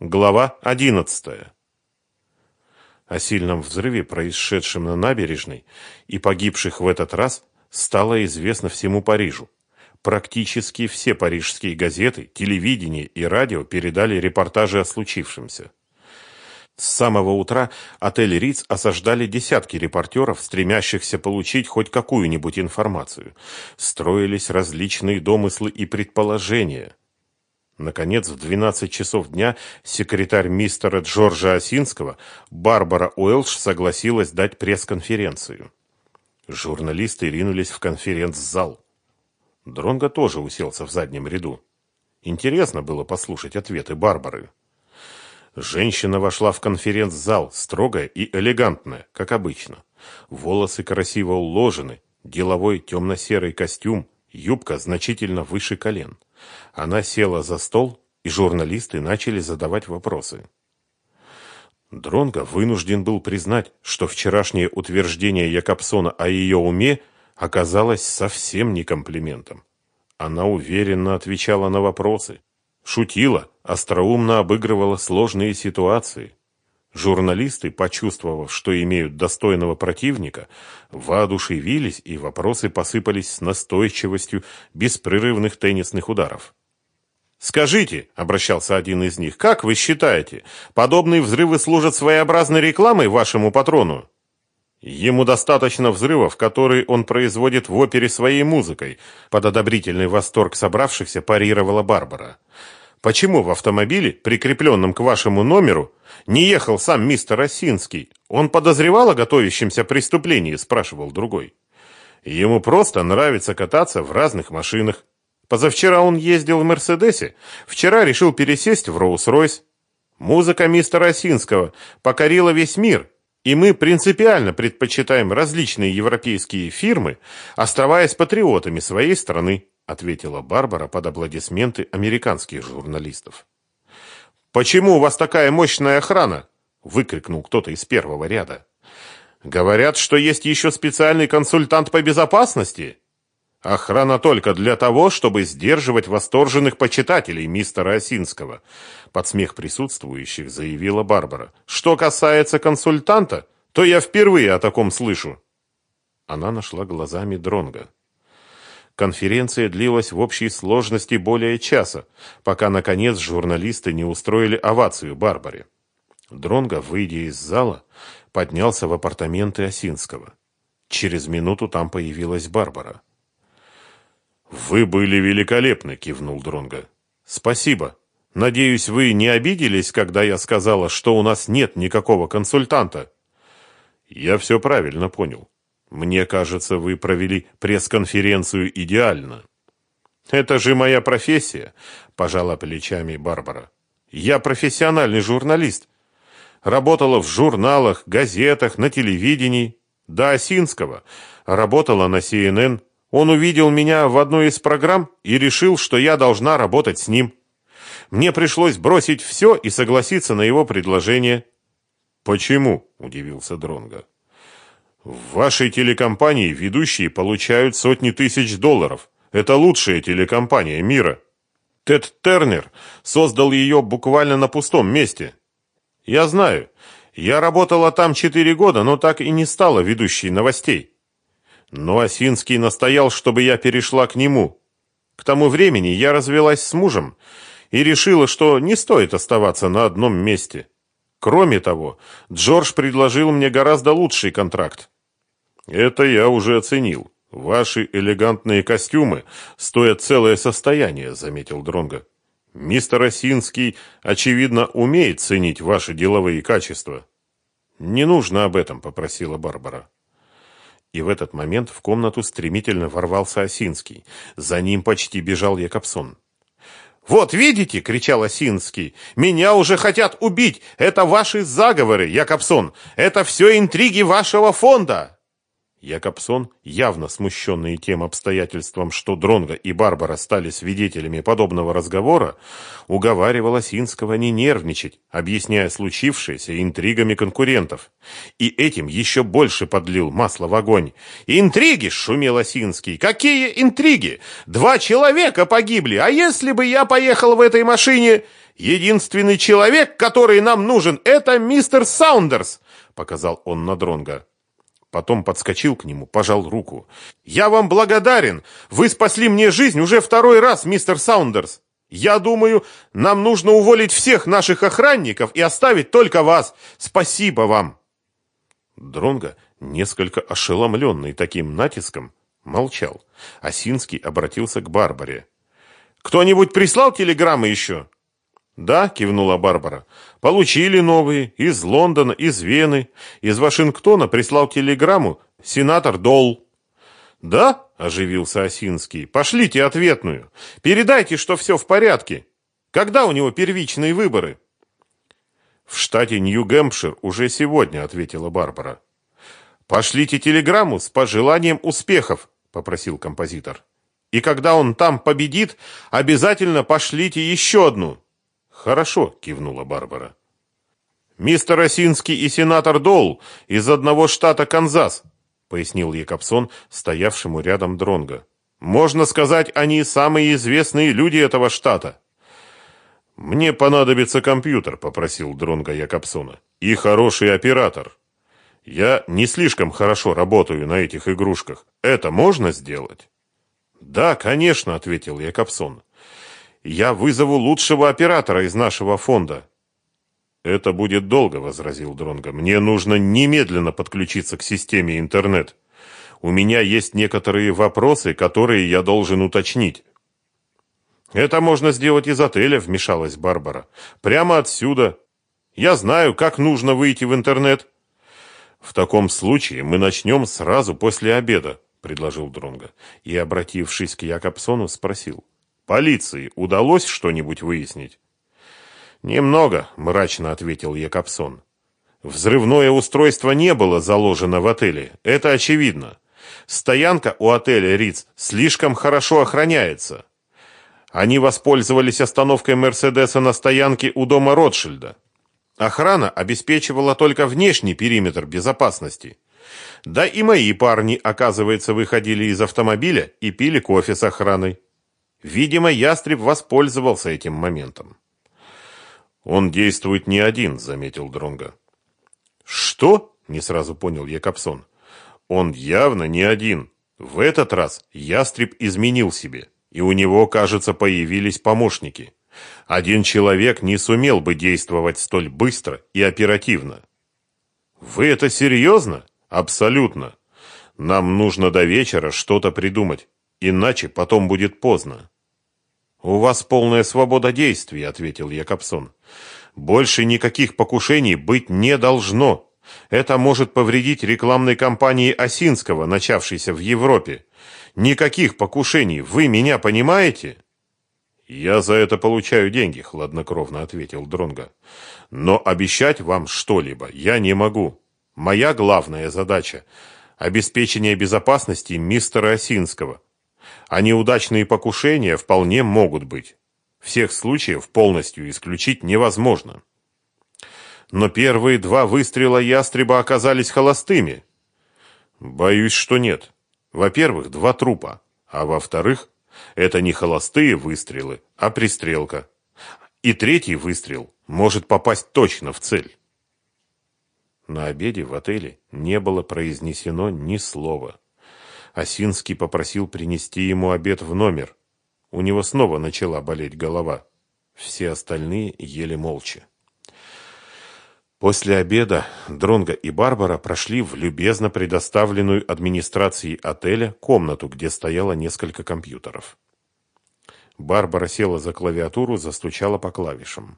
Глава 11. О сильном взрыве, происшедшем на набережной, и погибших в этот раз, стало известно всему Парижу. Практически все парижские газеты, телевидение и радио передали репортажи о случившемся. С самого утра отель Риц осаждали десятки репортеров, стремящихся получить хоть какую-нибудь информацию. Строились различные домыслы и предположения. Наконец, в 12 часов дня секретарь мистера Джорджа Осинского Барбара Уэлш согласилась дать пресс-конференцию. Журналисты ринулись в конференц-зал. Дронго тоже уселся в заднем ряду. Интересно было послушать ответы Барбары. Женщина вошла в конференц-зал, строгая и элегантная, как обычно. Волосы красиво уложены, деловой темно-серый костюм, юбка значительно выше колен. Она села за стол, и журналисты начали задавать вопросы. Дронго вынужден был признать, что вчерашнее утверждение Якобсона о ее уме оказалось совсем не комплиментом. Она уверенно отвечала на вопросы, шутила, остроумно обыгрывала сложные ситуации. Журналисты, почувствовав, что имеют достойного противника, воодушевились, и вопросы посыпались с настойчивостью беспрерывных теннисных ударов. «Скажите», — обращался один из них, — «как вы считаете, подобные взрывы служат своеобразной рекламой вашему патрону?» Ему достаточно взрывов, которые он производит в опере своей музыкой, под одобрительный восторг собравшихся парировала Барбара. Почему в автомобиле, прикрепленном к вашему номеру, не ехал сам мистер Осинский? Он подозревал о готовящемся преступлении, спрашивал другой. Ему просто нравится кататься в разных машинах. Позавчера он ездил в Мерседесе, вчера решил пересесть в Роуз-Ройс. Музыка мистера Осинского покорила весь мир, и мы принципиально предпочитаем различные европейские фирмы, оставаясь патриотами своей страны ответила Барбара под аплодисменты американских журналистов. «Почему у вас такая мощная охрана?» – выкрикнул кто-то из первого ряда. «Говорят, что есть еще специальный консультант по безопасности?» «Охрана только для того, чтобы сдерживать восторженных почитателей мистера Осинского», под смех присутствующих заявила Барбара. «Что касается консультанта, то я впервые о таком слышу». Она нашла глазами Дронга. Конференция длилась в общей сложности более часа, пока, наконец, журналисты не устроили овацию Барбаре. Дронго, выйдя из зала, поднялся в апартаменты Осинского. Через минуту там появилась Барбара. «Вы были великолепны», — кивнул Дронго. «Спасибо. Надеюсь, вы не обиделись, когда я сказала, что у нас нет никакого консультанта?» «Я все правильно понял. Мне кажется, вы провели пресс-конференцию идеально. Это же моя профессия, пожала плечами Барбара. Я профессиональный журналист. Работала в журналах, газетах, на телевидении. До Осинского. Работала на CNN. Он увидел меня в одной из программ и решил, что я должна работать с ним. Мне пришлось бросить все и согласиться на его предложение. Почему? удивился Дронга. В вашей телекомпании ведущие получают сотни тысяч долларов. Это лучшая телекомпания мира. Тед Тернер создал ее буквально на пустом месте. Я знаю. Я работала там четыре года, но так и не стала ведущей новостей. Но Осинский настоял, чтобы я перешла к нему. К тому времени я развелась с мужем и решила, что не стоит оставаться на одном месте. Кроме того, Джордж предложил мне гораздо лучший контракт. Это я уже оценил. Ваши элегантные костюмы стоят целое состояние, заметил Дронга. Мистер Осинский, очевидно, умеет ценить ваши деловые качества. Не нужно об этом, попросила Барбара. И в этот момент в комнату стремительно ворвался Осинский. За ним почти бежал Якобсон. «Вот видите!» — кричал Осинский. «Меня уже хотят убить! Это ваши заговоры, Якобсон! Это все интриги вашего фонда!» Якобсон, явно смущенный тем обстоятельством, что Дронго и Барбара стали свидетелями подобного разговора, уговаривал Осинского не нервничать, объясняя случившееся интригами конкурентов. И этим еще больше подлил масло в огонь. «Интриги!» — шумел Осинский. «Какие интриги? Два человека погибли, а если бы я поехал в этой машине...» «Единственный человек, который нам нужен, это мистер Саундерс!» — показал он на Дронга. Потом подскочил к нему, пожал руку. «Я вам благодарен! Вы спасли мне жизнь уже второй раз, мистер Саундерс! Я думаю, нам нужно уволить всех наших охранников и оставить только вас! Спасибо вам!» Дронго, несколько ошеломленный таким натиском, молчал. Осинский обратился к Барбаре. «Кто-нибудь прислал телеграммы еще?» «Да», — кивнула Барбара. «Получили новые. Из Лондона, из Вены. Из Вашингтона прислал телеграмму сенатор Долл». «Да?» — оживился Осинский. «Пошлите ответную. Передайте, что все в порядке. Когда у него первичные выборы?» «В штате Нью-Гэмпшир уже сегодня», — ответила Барбара. «Пошлите телеграмму с пожеланием успехов», — попросил композитор. «И когда он там победит, обязательно пошлите еще одну». «Хорошо», — кивнула Барбара. «Мистер Осинский и сенатор Дол из одного штата Канзас», — пояснил Якобсон, стоявшему рядом Дронга. «Можно сказать, они самые известные люди этого штата». «Мне понадобится компьютер», — попросил Дронга Якобсона. «И хороший оператор. Я не слишком хорошо работаю на этих игрушках. Это можно сделать?» «Да, конечно», — ответил Якобсон. Я вызову лучшего оператора из нашего фонда. Это будет долго, возразил Дронго. Мне нужно немедленно подключиться к системе интернет. У меня есть некоторые вопросы, которые я должен уточнить. Это можно сделать из отеля, вмешалась Барбара. Прямо отсюда. Я знаю, как нужно выйти в интернет. В таком случае мы начнем сразу после обеда, предложил Дронго и, обратившись к Якобсону, спросил: Полиции удалось что-нибудь выяснить? Немного, мрачно ответил Якобсон. Взрывное устройство не было заложено в отеле, это очевидно. Стоянка у отеля Риц слишком хорошо охраняется. Они воспользовались остановкой Мерседеса на стоянке у дома Ротшильда. Охрана обеспечивала только внешний периметр безопасности. Да и мои парни, оказывается, выходили из автомобиля и пили кофе с охраной. Видимо, ястреб воспользовался этим моментом. Он действует не один, заметил Дронга. Что? Не сразу понял Якобсон. Он явно не один. В этот раз ястреб изменил себе, и у него, кажется, появились помощники. Один человек не сумел бы действовать столь быстро и оперативно. Вы это серьезно? Абсолютно. Нам нужно до вечера что-то придумать. Иначе потом будет поздно. У вас полная свобода действий, ответил Якобсон. Больше никаких покушений быть не должно. Это может повредить рекламной кампании Осинского, начавшейся в Европе. Никаких покушений, вы меня понимаете? Я за это получаю деньги, хладнокровно ответил Дронга. Но обещать вам что-либо я не могу. Моя главная задача обеспечение безопасности мистера Осинского а неудачные покушения вполне могут быть. Всех случаев полностью исключить невозможно. Но первые два выстрела ястреба оказались холостыми. Боюсь, что нет. Во-первых, два трупа, а во-вторых, это не холостые выстрелы, а пристрелка. И третий выстрел может попасть точно в цель. На обеде в отеле не было произнесено ни слова. Осинский попросил принести ему обед в номер. У него снова начала болеть голова. Все остальные ели молча. После обеда Дронго и Барбара прошли в любезно предоставленную администрацией отеля комнату, где стояло несколько компьютеров. Барбара села за клавиатуру, застучала по клавишам.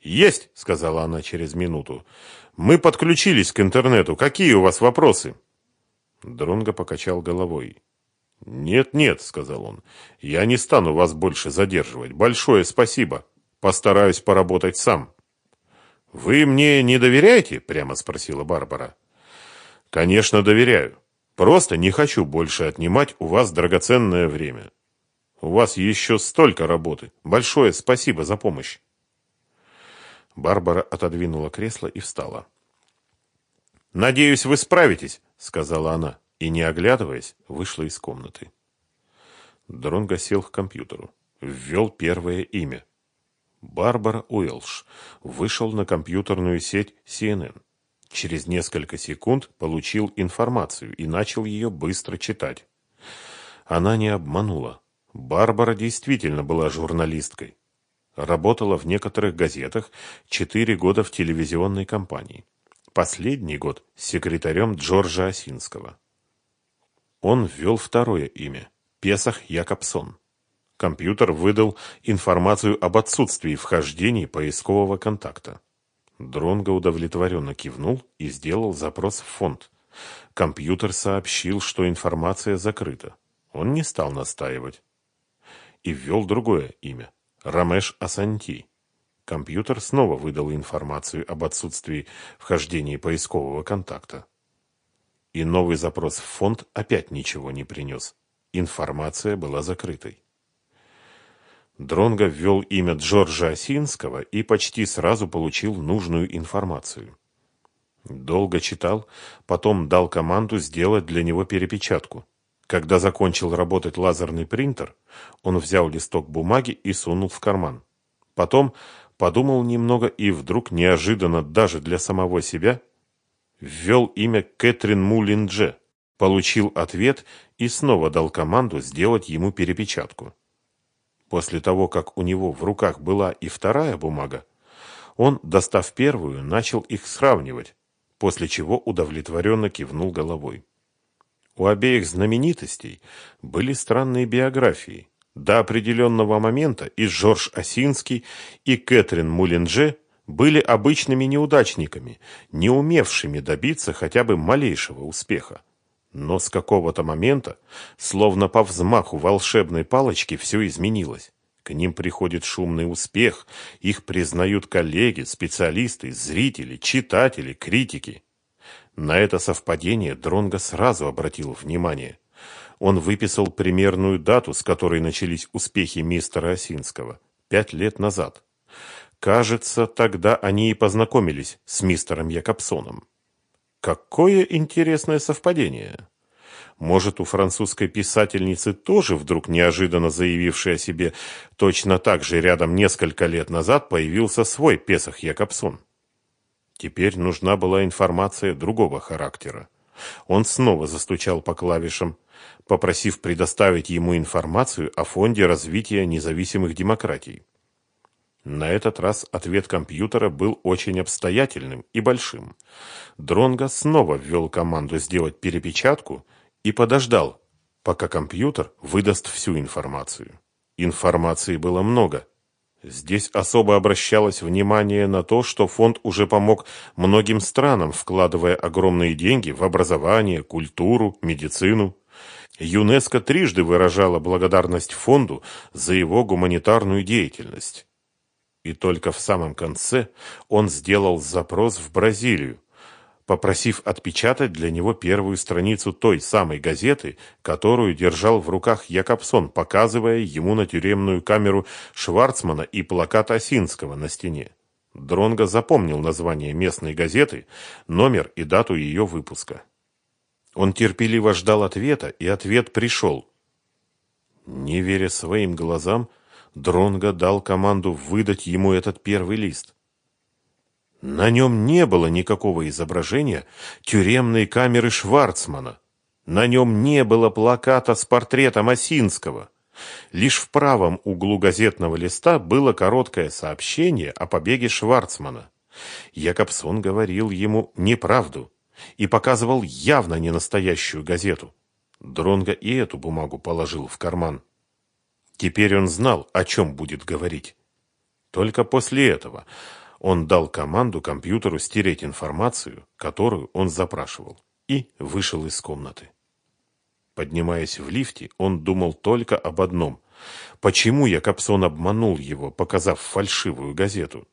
«Есть!» — сказала она через минуту. «Мы подключились к интернету. Какие у вас вопросы?» Дронго покачал головой. «Нет, нет», — сказал он, — «я не стану вас больше задерживать. Большое спасибо. Постараюсь поработать сам». «Вы мне не доверяете?» — прямо спросила Барбара. Конечно, доверяю. Просто не хочу больше отнимать у вас драгоценное время. У вас еще столько работы. Большое спасибо за помощь. Барбара отодвинула кресло и встала. «Надеюсь, вы справитесь», — сказала она, и, не оглядываясь, вышла из комнаты. Дронго сел к компьютеру, ввел первое имя. Барбара Уэлш вышел на компьютерную сеть CNN. Через несколько секунд получил информацию и начал ее быстро читать. Она не обманула. Барбара действительно была журналисткой. Работала в некоторых газетах, четыре года в телевизионной компании. Последний год секретарем Джорджа Осинского. Он ввел второе имя – Песах Якобсон. Компьютер выдал информацию об отсутствии вхождений поискового контакта. Дронго удовлетворенно кивнул и сделал запрос в фонд. Компьютер сообщил, что информация закрыта. Он не стал настаивать. И ввел другое имя – Рамеш Асанти. Компьютер снова выдал информацию об отсутствии вхождения поискового контакта. И новый запрос в фонд опять ничего не принес. Информация была закрытой. Дронго ввел имя Джорджа Осинского и почти сразу получил нужную информацию. Долго читал, потом дал команду сделать для него перепечатку. Когда закончил работать лазерный принтер, он взял листок бумаги и сунул в карман. Потом подумал немного и вдруг неожиданно даже для самого себя ввел имя Кэтрин Мулиндже, получил ответ и снова дал команду сделать ему перепечатку. После того, как у него в руках была и вторая бумага, он, достав первую, начал их сравнивать, после чего удовлетворенно кивнул головой. У обеих знаменитостей были странные биографии. До определенного момента и Жорж Осинский, и Кэтрин Мулинже были обычными неудачниками, не умевшими добиться хотя бы малейшего успеха. Но с какого-то момента, словно по взмаху волшебной палочки, все изменилось. К ним приходит шумный успех, их признают коллеги, специалисты, зрители, читатели, критики. На это совпадение Дронго сразу обратил внимание. Он выписал примерную дату, с которой начались успехи мистера Осинского. Пять лет назад. Кажется, тогда они и познакомились с мистером Якобсоном. Какое интересное совпадение. Может, у французской писательницы тоже вдруг неожиданно заявившей о себе точно так же рядом несколько лет назад появился свой Песах Якобсон. Теперь нужна была информация другого характера. Он снова застучал по клавишам, попросив предоставить ему информацию о Фонде развития независимых демократий. На этот раз ответ компьютера был очень обстоятельным и большим. Дронго снова ввел команду сделать перепечатку и подождал, пока компьютер выдаст всю информацию. Информации было много. Здесь особо обращалось внимание на то, что фонд уже помог многим странам, вкладывая огромные деньги в образование, культуру, медицину. ЮНЕСКО трижды выражала благодарность фонду за его гуманитарную деятельность. И только в самом конце он сделал запрос в Бразилию, попросив отпечатать для него первую страницу той самой газеты, которую держал в руках Якобсон, показывая ему на тюремную камеру Шварцмана и плакат Осинского на стене. Дронго запомнил название местной газеты, номер и дату ее выпуска. Он терпеливо ждал ответа, и ответ пришел. Не веря своим глазам, Дронго дал команду выдать ему этот первый лист. На нем не было никакого изображения тюремной камеры Шварцмана. На нем не было плаката с портретом Осинского. Лишь в правом углу газетного листа было короткое сообщение о побеге Шварцмана. Якобсон говорил ему неправду и показывал явно не настоящую газету. Дронго и эту бумагу положил в карман. Теперь он знал, о чем будет говорить. Только после этого он дал команду компьютеру стереть информацию, которую он запрашивал, и вышел из комнаты. Поднимаясь в лифте, он думал только об одном. Почему Якобсон обманул его, показав фальшивую газету?